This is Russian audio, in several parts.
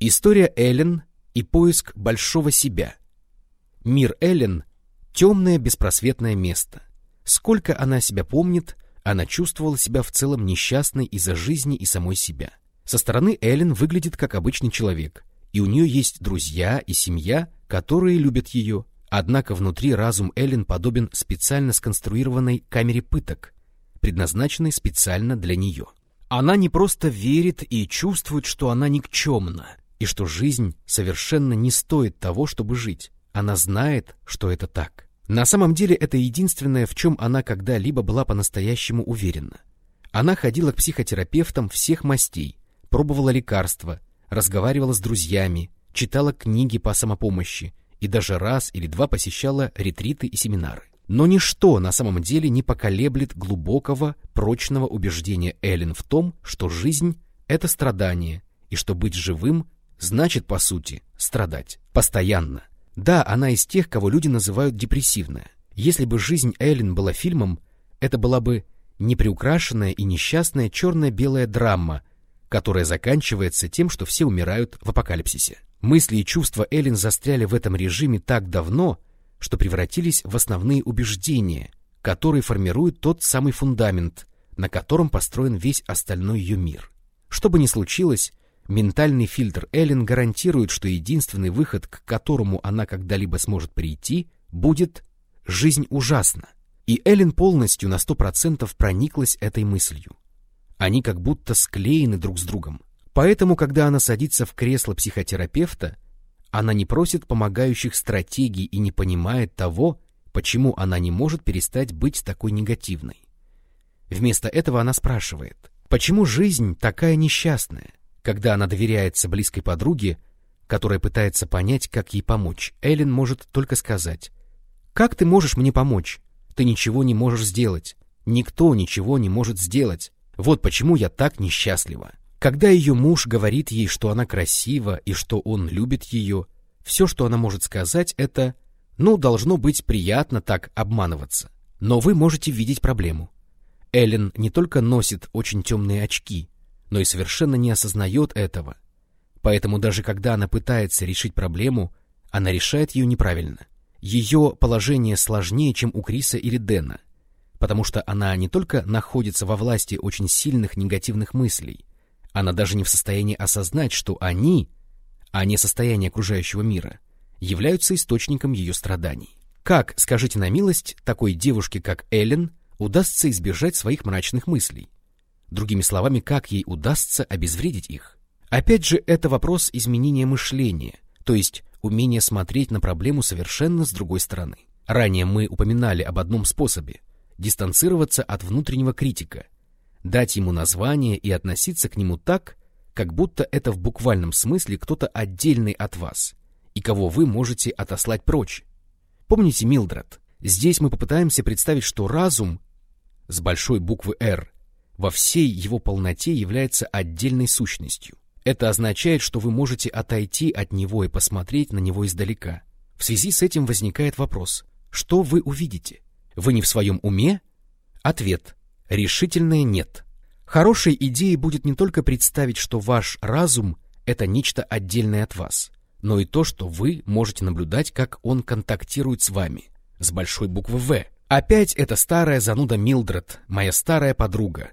История Эллен и поиск большого себя. Мир Эллен — темное беспросветное место. Сколько она себя помнит, она чувствовала себя в целом несчастной из-за жизни и самой себя. Со стороны Эллен выглядит как обычный человек, и у нее есть друзья и семья, которые любят ее, однако внутри разум Эллен подобен специально сконструированной камере пыток, предназначенной специально для нее. Она не просто верит и чувствует, что она никчемна, и что жизнь совершенно не стоит того, чтобы жить. Она знает, что это так. На самом деле это единственное, в чем она когда-либо была по-настоящему уверена. Она ходила к психотерапевтам всех мастей, пробовала лекарства, разговаривала с друзьями, читала книги по самопомощи и даже раз или два посещала ретриты и семинары. Но ничто на самом деле не поколеблет глубокого, прочного убеждения Эллен в том, что жизнь — это страдание, и что быть живым значит, по сути, страдать. Постоянно. Да, она из тех, кого люди называют депрессивная. Если бы жизнь Эллен была фильмом, это была бы неприукрашенная и несчастная черно-белая драма, которая заканчивается тем, что все умирают в апокалипсисе. Мысли и чувства Эллен застряли в этом режиме так давно, что превратились в основные убеждения, которые формируют тот самый фундамент, на котором построен весь остальной ее мир. Что бы ни случилось, ментальный фильтр Эллен гарантирует, что единственный выход, к которому она когда-либо сможет прийти, будет «жизнь ужасна». И Эллен полностью на сто процентов прониклась этой мыслью. Они как будто склеены друг с другом. Поэтому, когда она садится в кресло психотерапевта, она не просит помогающих стратегий и не понимает того, почему она не может перестать быть такой негативной. Вместо этого она спрашивает, почему жизнь такая несчастная? Когда она доверяется близкой подруге, которая пытается понять, как ей помочь, Эллен может только сказать, «Как ты можешь мне помочь? Ты ничего не можешь сделать. Никто ничего не может сделать. Вот почему я так несчастлива». Когда ее муж говорит ей, что она красива и что он любит ее, все, что она может сказать, это «ну, должно быть приятно так обманываться». Но вы можете видеть проблему. Эллен не только носит очень темные очки, но и совершенно не осознает этого. Поэтому даже когда она пытается решить проблему, она решает ее неправильно. Ее положение сложнее, чем у Криса или Дэна, потому что она не только находится во власти очень сильных негативных мыслей, она даже не в состоянии осознать, что они, а не состояние окружающего мира, являются источником ее страданий. Как, скажите на милость, такой девушке, как Эллен, удастся избежать своих мрачных мыслей? Другими словами, как ей удастся обезвредить их? Опять же, это вопрос изменения мышления, то есть умения смотреть на проблему совершенно с другой стороны. Ранее мы упоминали об одном способе – дистанцироваться от внутреннего критика – дать ему название и относиться к нему так, как будто это в буквальном смысле кто-то отдельный от вас, и кого вы можете отослать прочь. Помните Милдред? Здесь мы попытаемся представить, что разум с большой буквы «Р» во всей его полноте является отдельной сущностью. Это означает, что вы можете отойти от него и посмотреть на него издалека. В связи с этим возникает вопрос, что вы увидите? Вы не в своем уме? Ответ Решительное «нет». Хорошей идеей будет не только представить, что ваш разум — это нечто отдельное от вас, но и то, что вы можете наблюдать, как он контактирует с вами, с большой буквы «В». Опять эта старая зануда Милдред, моя старая подруга.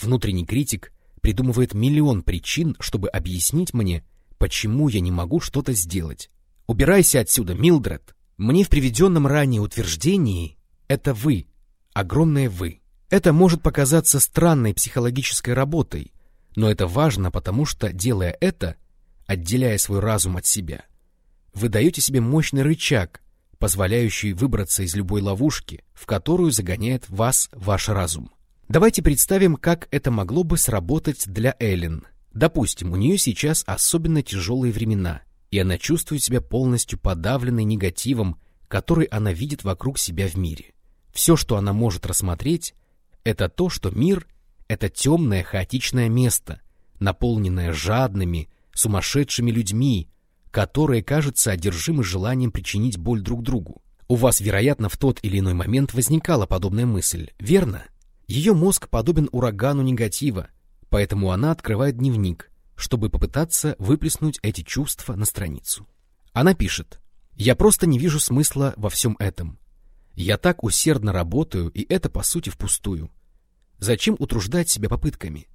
Внутренний критик придумывает миллион причин, чтобы объяснить мне, почему я не могу что-то сделать. Убирайся отсюда, Милдред. Мне в приведенном ранее утверждении это вы, огромное вы. Это может показаться странной психологической работой, но это важно, потому что, делая это, отделяя свой разум от себя, вы даете себе мощный рычаг, позволяющий выбраться из любой ловушки, в которую загоняет вас ваш разум. Давайте представим, как это могло бы сработать для Эллен. Допустим, у нее сейчас особенно тяжелые времена, и она чувствует себя полностью подавленной негативом, который она видит вокруг себя в мире. Все, что она может рассмотреть, это то, что мир — это темное хаотичное место, наполненное жадными, сумасшедшими людьми, которые, кажется, одержимы желанием причинить боль друг другу. У вас, вероятно, в тот или иной момент возникала подобная мысль, верно? Ее мозг подобен урагану негатива, поэтому она открывает дневник, чтобы попытаться выплеснуть эти чувства на страницу. Она пишет, «Я просто не вижу смысла во всем этом. Я так усердно работаю, и это, по сути, впустую. Зачем утруждать себя попытками?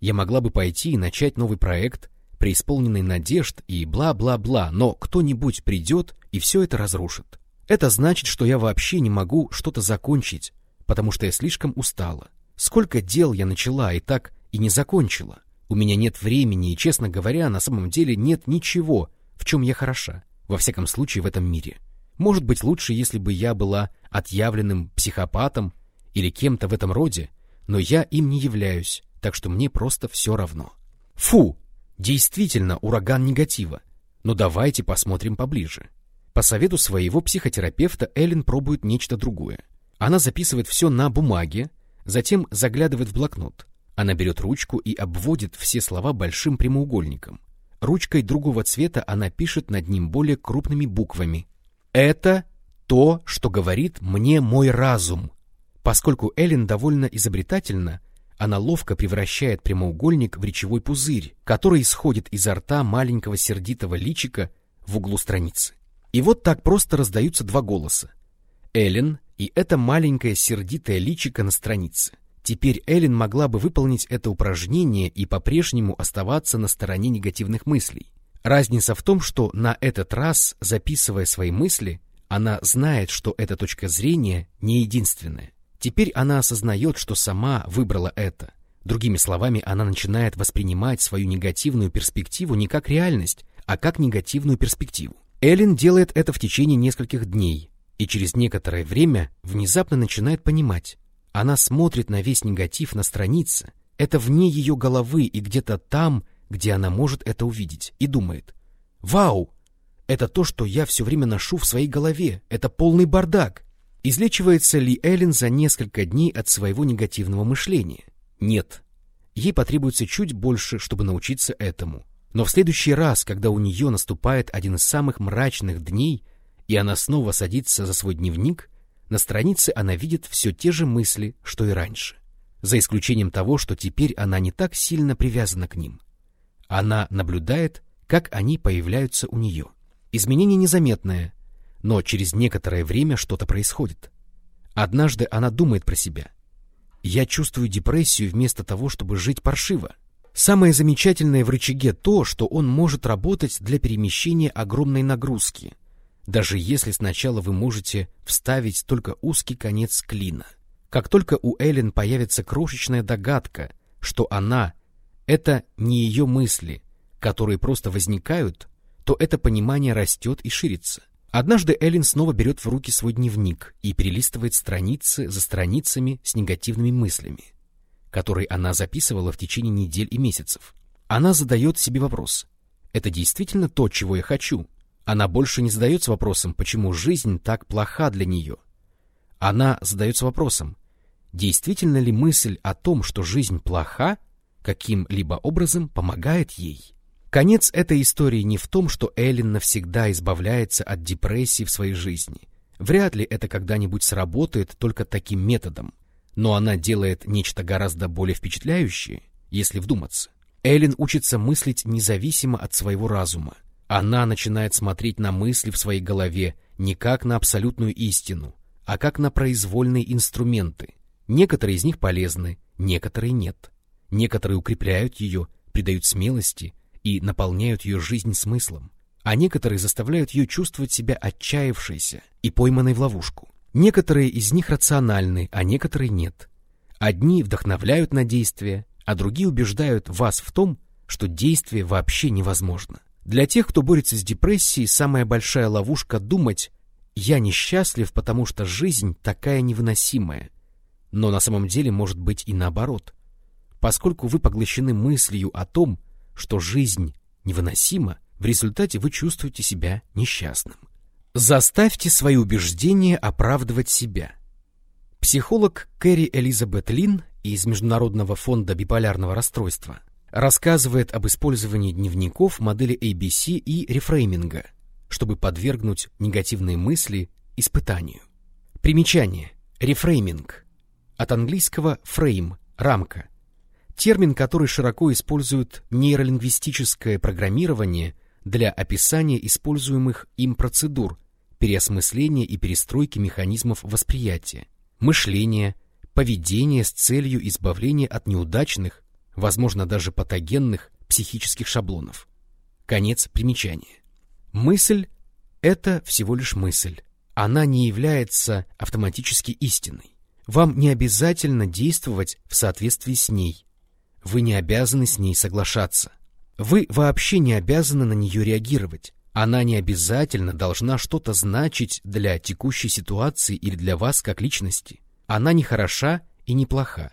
Я могла бы пойти и начать новый проект, преисполненный надежд и бла-бла-бла, но кто-нибудь придет и все это разрушит. Это значит, что я вообще не могу что-то закончить, потому что я слишком устала. Сколько дел я начала и так и не закончила. У меня нет времени, и, честно говоря, на самом деле нет ничего, в чем я хороша, во всяком случае в этом мире. Может быть, лучше, если бы я была отъявленным психопатом или кем-то в этом роде, но я им не являюсь, так что мне просто все равно. Фу! Действительно, ураган негатива. Но давайте посмотрим поближе. По совету своего психотерапевта Эллен пробует нечто другое. Она записывает все на бумаге, затем заглядывает в блокнот. Она берет ручку и обводит все слова большим прямоугольником. Ручкой другого цвета она пишет над ним более крупными буквами. «Это то, что говорит мне мой разум». Поскольку Эллен довольно изобретательна, она ловко превращает прямоугольник в речевой пузырь, который исходит изо рта маленького сердитого личика в углу страницы. И вот так просто раздаются два голоса. Эллен и это маленькое сердитое личико на странице. Теперь Эллен могла бы выполнить это упражнение и по-прежнему оставаться на стороне негативных мыслей. Разница в том, что на этот раз, записывая свои мысли, она знает, что эта точка зрения не единственная. Теперь она осознает, что сама выбрала это. Другими словами, она начинает воспринимать свою негативную перспективу не как реальность, а как негативную перспективу. Эллен делает это в течение нескольких дней, и через некоторое время внезапно начинает понимать. Она смотрит на весь негатив на странице, это вне ее головы и где-то там, где она может это увидеть, и думает, «Вау! Это то, что я все время ношу в своей голове, это полный бардак!» Излечивается ли Эллен за несколько дней от своего негативного мышления? Нет. Ей потребуется чуть больше, чтобы научиться этому. Но в следующий раз, когда у нее наступает один из самых мрачных дней, и она снова садится за свой дневник, на странице она видит все те же мысли, что и раньше, за исключением того, что теперь она не так сильно привязана к ним. Она наблюдает, как они появляются у нее. Изменение незаметное, но через некоторое время что-то происходит. Однажды она думает про себя. «Я чувствую депрессию вместо того, чтобы жить паршиво». Самое замечательное в рычаге то, что он может работать для перемещения огромной нагрузки, даже если сначала вы можете вставить только узкий конец клина. Как только у Эллен появится крошечная догадка, что она — это не ее мысли, которые просто возникают, то это понимание растет и ширится. Однажды Эллен снова берет в руки свой дневник и перелистывает страницы за страницами с негативными мыслями, которые она записывала в течение недель и месяцев. Она задает себе вопрос. Это действительно то, чего я хочу? Она больше не задается вопросом, почему жизнь так плоха для нее. Она задается вопросом, действительно ли мысль о том, что жизнь плоха, каким-либо образом помогает ей? Конец этой истории не в том, что Эллен навсегда избавляется от депрессии в своей жизни. Вряд ли это когда-нибудь сработает только таким методом. Но она делает нечто гораздо более впечатляющее, если вдуматься. Эллен учится мыслить независимо от своего разума. Она начинает смотреть на мысли в своей голове не как на абсолютную истину, а как на произвольные инструменты. Некоторые из них полезны, некоторые нет. Некоторые укрепляют ее, придают смелости, и наполняют ее жизнь смыслом, а некоторые заставляют ее чувствовать себя отчаявшейся и пойманной в ловушку. Некоторые из них рациональны, а некоторые нет. Одни вдохновляют на действие, а другие убеждают вас в том, что действие вообще невозможно. Для тех, кто борется с депрессией, самая большая ловушка думать «я несчастлив, потому что жизнь такая невыносимая». Но на самом деле может быть и наоборот. Поскольку вы поглощены мыслью о том, что жизнь невыносима, в результате вы чувствуете себя несчастным. Заставьте свои убеждения оправдывать себя. Психолог Кэрри Элизабет Лин из Международного фонда биполярного расстройства рассказывает об использовании дневников модели ABC и рефрейминга, чтобы подвергнуть негативные мысли испытанию. Примечание. Рефрейминг. От английского frame – рамка – термин, который широко использует нейролингвистическое программирование для описания используемых им процедур переосмысления и перестройки механизмов восприятия, мышления, поведения с целью избавления от неудачных, возможно даже патогенных психических шаблонов. Конец примечания. Мысль — это всего лишь мысль. Она не является автоматически истиной. Вам не обязательно действовать в соответствии с ней. Вы не обязаны с ней соглашаться. Вы вообще не обязаны на нее реагировать. Она не обязательно должна что-то значить для текущей ситуации или для вас как личности. Она не хороша и не плоха.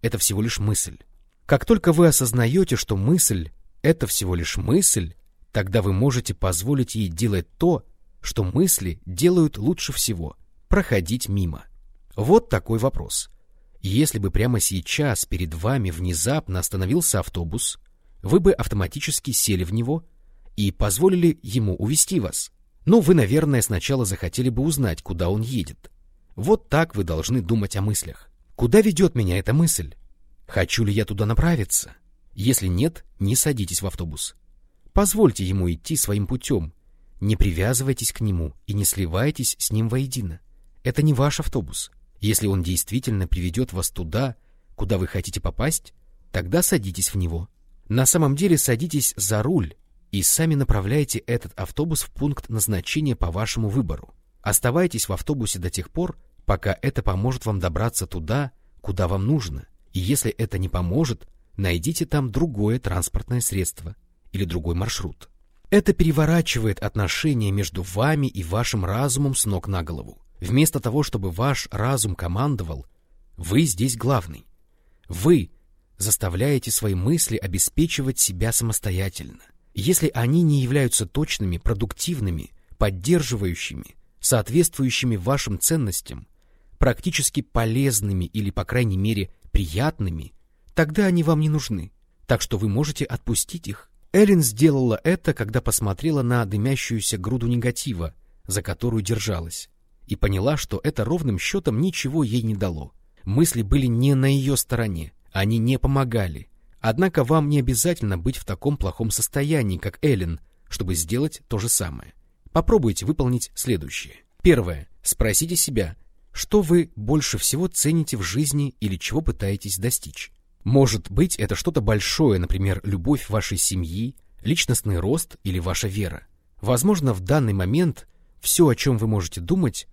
Это всего лишь мысль. Как только вы осознаете, что мысль — это всего лишь мысль, тогда вы можете позволить ей делать то, что мысли делают лучше всего — проходить мимо. Вот такой вопрос. Если бы прямо сейчас перед вами внезапно остановился автобус, вы бы автоматически сели в него и позволили ему увести вас. Но вы, наверное, сначала захотели бы узнать, куда он едет. Вот так вы должны думать о мыслях. Куда ведет меня эта мысль? Хочу ли я туда направиться? Если нет, не садитесь в автобус. Позвольте ему идти своим путем. Не привязывайтесь к нему и не сливайтесь с ним воедино. Это не ваш автобус. Если он действительно приведет вас туда, куда вы хотите попасть, тогда садитесь в него. На самом деле садитесь за руль и сами направляйте этот автобус в пункт назначения по вашему выбору. Оставайтесь в автобусе до тех пор, пока это поможет вам добраться туда, куда вам нужно. И если это не поможет, найдите там другое транспортное средство или другой маршрут. Это переворачивает отношения между вами и вашим разумом с ног на голову. Вместо того, чтобы ваш разум командовал, вы здесь главный. Вы заставляете свои мысли обеспечивать себя самостоятельно. Если они не являются точными, продуктивными, поддерживающими, соответствующими вашим ценностям, практически полезными или, по крайней мере, приятными, тогда они вам не нужны, так что вы можете отпустить их. Эллен сделала это, когда посмотрела на дымящуюся груду негатива, за которую держалась, и поняла, что это ровным счетом ничего ей не дало. Мысли были не на ее стороне, они не помогали. Однако вам не обязательно быть в таком плохом состоянии, как Эллен, чтобы сделать то же самое. Попробуйте выполнить следующее. Первое. Спросите себя, что вы больше всего цените в жизни или чего пытаетесь достичь. Может быть, это что-то большое, например, любовь вашей семьи, личностный рост или ваша вера. Возможно, в данный момент все, о чем вы можете думать,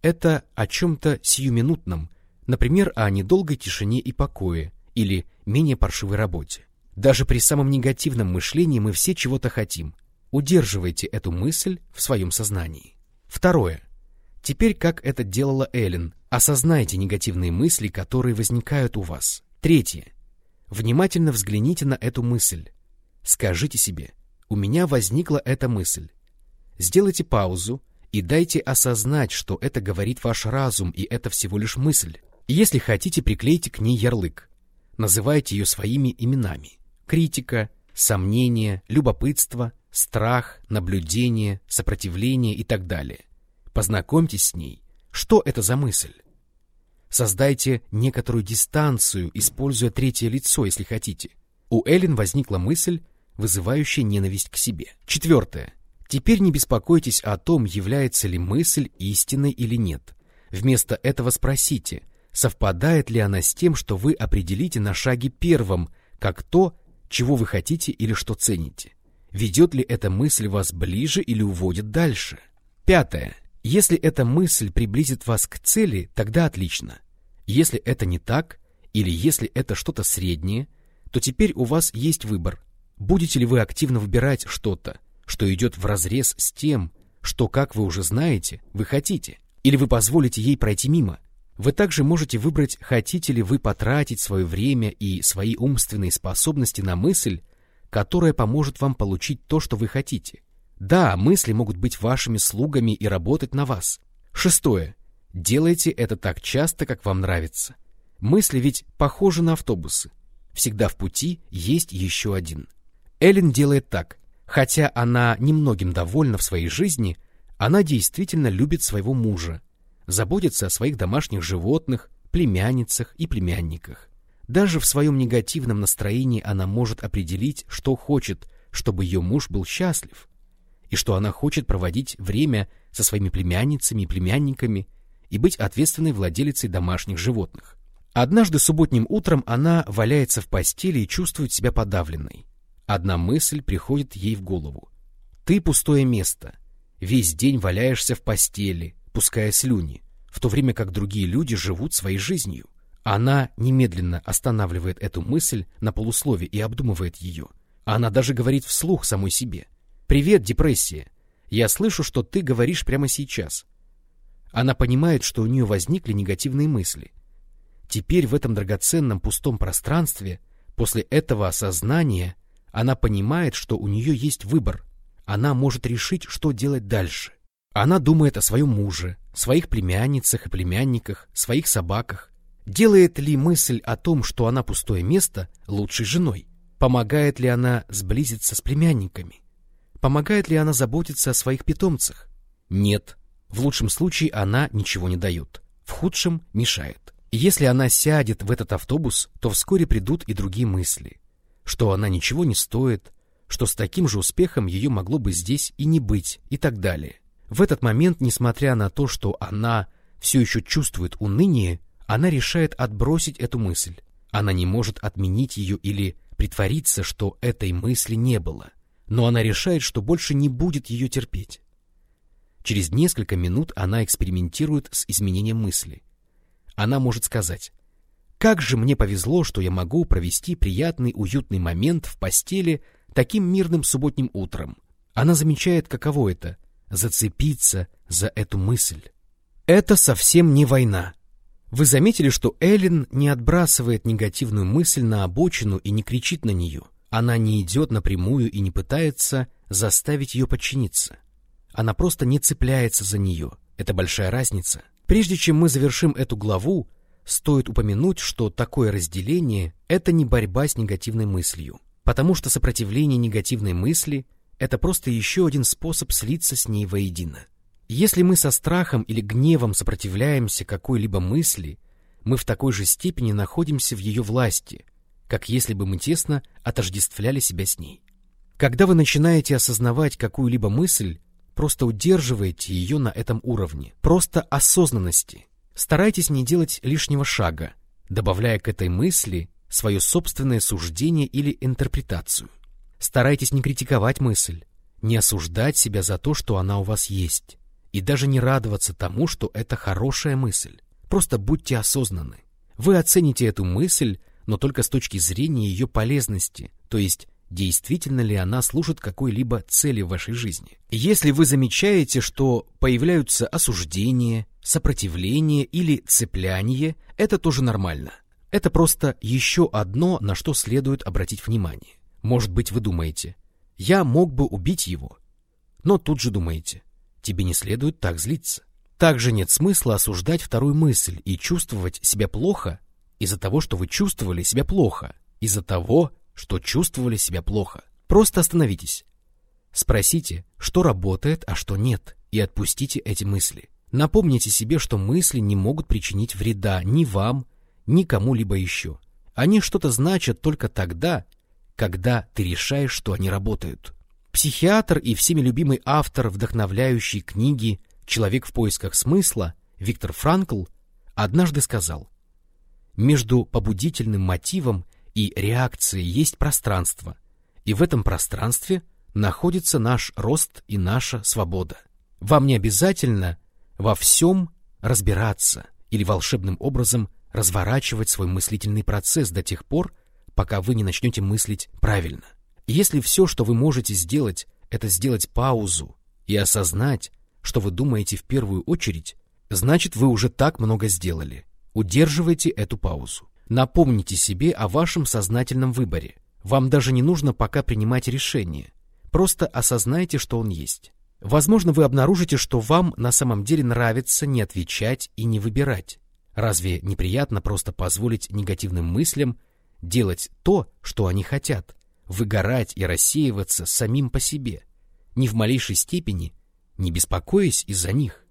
это о чем-то сиюминутном, например, о недолгой тишине и покое или менее паршивой работе. Даже при самом негативном мышлении мы все чего-то хотим. Удерживайте эту мысль в своем сознании. Второе. Теперь, как это делала Эллен, осознайте негативные мысли, которые возникают у вас. Третье. Внимательно взгляните на эту мысль. Скажите себе, у меня возникла эта мысль. Сделайте паузу и дайте осознать, что это говорит ваш разум, и это всего лишь мысль. Если хотите, приклейте к ней ярлык. Называйте ее своими именами. Критика, сомнение, любопытство, страх, наблюдение, сопротивление и так далее. Познакомьтесь с ней. Что это за мысль? Создайте некоторую дистанцию, используя третье лицо, если хотите. У Эллен возникла мысль, вызывающая ненависть к себе. Четвертое. Теперь не беспокойтесь о том, является ли мысль истинной или нет. Вместо этого спросите, совпадает ли она с тем, что вы определите на шаге первом, как то, чего вы хотите или что цените. Ведет ли эта мысль вас ближе или уводит дальше? Пятое. Если эта мысль приблизит вас к цели, тогда отлично. Если это не так, или если это что-то среднее, то теперь у вас есть выбор. Будете ли вы активно выбирать что-то, что идет вразрез с тем, что, как вы уже знаете, вы хотите, или вы позволите ей пройти мимо. Вы также можете выбрать, хотите ли вы потратить свое время и свои умственные способности на мысль, которая поможет вам получить то, что вы хотите, да, мысли могут быть вашими слугами и работать на вас. Шестое. Делайте это так часто, как вам нравится. Мысли ведь похожи на автобусы. Всегда в пути есть еще один. Эллен делает так. Хотя она немногим довольна в своей жизни, она действительно любит своего мужа, заботится о своих домашних животных, племянницах и племянниках. Даже в своем негативном настроении она может определить, что хочет, чтобы ее муж был счастлив, и что она хочет проводить время со своими племянницами и племянниками и быть ответственной владелицей домашних животных. Однажды субботним утром она валяется в постели и чувствует себя подавленной. Одна мысль приходит ей в голову. Ты пустое место. Весь день валяешься в постели, пуская слюни, в то время как другие люди живут своей жизнью. Она немедленно останавливает эту мысль на полуслове и обдумывает ее. Она даже говорит вслух самой себе. «Привет, депрессия. Я слышу, что ты говоришь прямо сейчас». Она понимает, что у нее возникли негативные мысли. Теперь в этом драгоценном пустом пространстве, после этого осознания, она понимает, что у нее есть выбор. Она может решить, что делать дальше. Она думает о своем муже, своих племянницах и племянниках, своих собаках. Делает ли мысль о том, что она пустое место, лучшей женой? Помогает ли она сблизиться с племянниками? Помогает ли она заботиться о своих питомцах? Нет. В лучшем случае она ничего не дает. В худшем мешает. если она сядет в этот автобус, то вскоре придут и другие мысли. Что она ничего не стоит, что с таким же успехом ее могло бы здесь и не быть, и так далее. В этот момент, несмотря на то, что она все еще чувствует уныние, она решает отбросить эту мысль. Она не может отменить ее или притвориться, что этой мысли не было, но она решает, что больше не будет ее терпеть. Через несколько минут она экспериментирует с изменением мысли. Она может сказать, «Как же мне повезло, что я могу провести приятный уютный момент в постели таким мирным субботним утром». Она замечает, каково это — зацепиться за эту мысль. Это совсем не война. Вы заметили, что Эллен не отбрасывает негативную мысль на обочину и не кричит на нее. Она не идет напрямую и не пытается заставить ее подчиниться. Она просто не цепляется за нее. Это большая разница. Прежде чем мы завершим эту главу, стоит упомянуть, что такое разделение — это не борьба с негативной мыслью, потому что сопротивление негативной мысли это просто еще один способ слиться с ней воедино. Если мы со страхом или гневом сопротивляемся какой-либо мысли, мы в такой же степени находимся в ее власти, как если бы мы тесно отождествляли себя с ней. Когда вы начинаете осознавать какую-либо мысль, просто удерживайте ее на этом уровне, просто осознанности. Старайтесь не делать лишнего шага, добавляя к этой мысли свое собственное суждение или интерпретацию. Старайтесь не критиковать мысль, не осуждать себя за то, что она у вас есть, и даже не радоваться тому, что это хорошая мысль. Просто будьте осознанны. Вы оцените эту мысль, но только с точки зрения ее полезности, то есть действительно ли она служит какой-либо цели в вашей жизни. Если вы замечаете, что появляются осуждения, сопротивление или цепляние, это тоже нормально. Это просто еще одно, на что следует обратить внимание. Может быть, вы думаете, я мог бы убить его. Но тут же думаете, тебе не следует так злиться. Также нет смысла осуждать вторую мысль и чувствовать себя плохо из-за того, что вы чувствовали себя плохо, из-за того, что чувствовали себя плохо. Просто остановитесь. Спросите, что работает, а что нет, и отпустите эти мысли. Напомните себе, что мысли не могут причинить вреда ни вам, ни кому-либо еще. Они что-то значат только тогда, когда ты решаешь, что они работают. Психиатр и всеми любимый автор вдохновляющей книги «Человек в поисках смысла» Виктор Франкл однажды сказал, «Между побудительным мотивом и реакцией есть пространство, и в этом пространстве находится наш рост и наша свобода. Вам не обязательно во всем разбираться или волшебным образом разворачивать свой мыслительный процесс до тех пор, пока вы не начнете мыслить правильно. если все, что вы можете сделать, это сделать паузу и осознать, что вы думаете в первую очередь, значит, вы уже так много сделали. Удерживайте эту паузу. Напомните себе о вашем сознательном выборе. Вам даже не нужно пока принимать решение. Просто осознайте, что он есть. Возможно, вы обнаружите, что вам на самом деле нравится не отвечать и не выбирать. Разве неприятно просто позволить негативным мыслям делать то, что они хотят, выгорать и рассеиваться самим по себе, ни в малейшей степени не беспокоясь из-за них.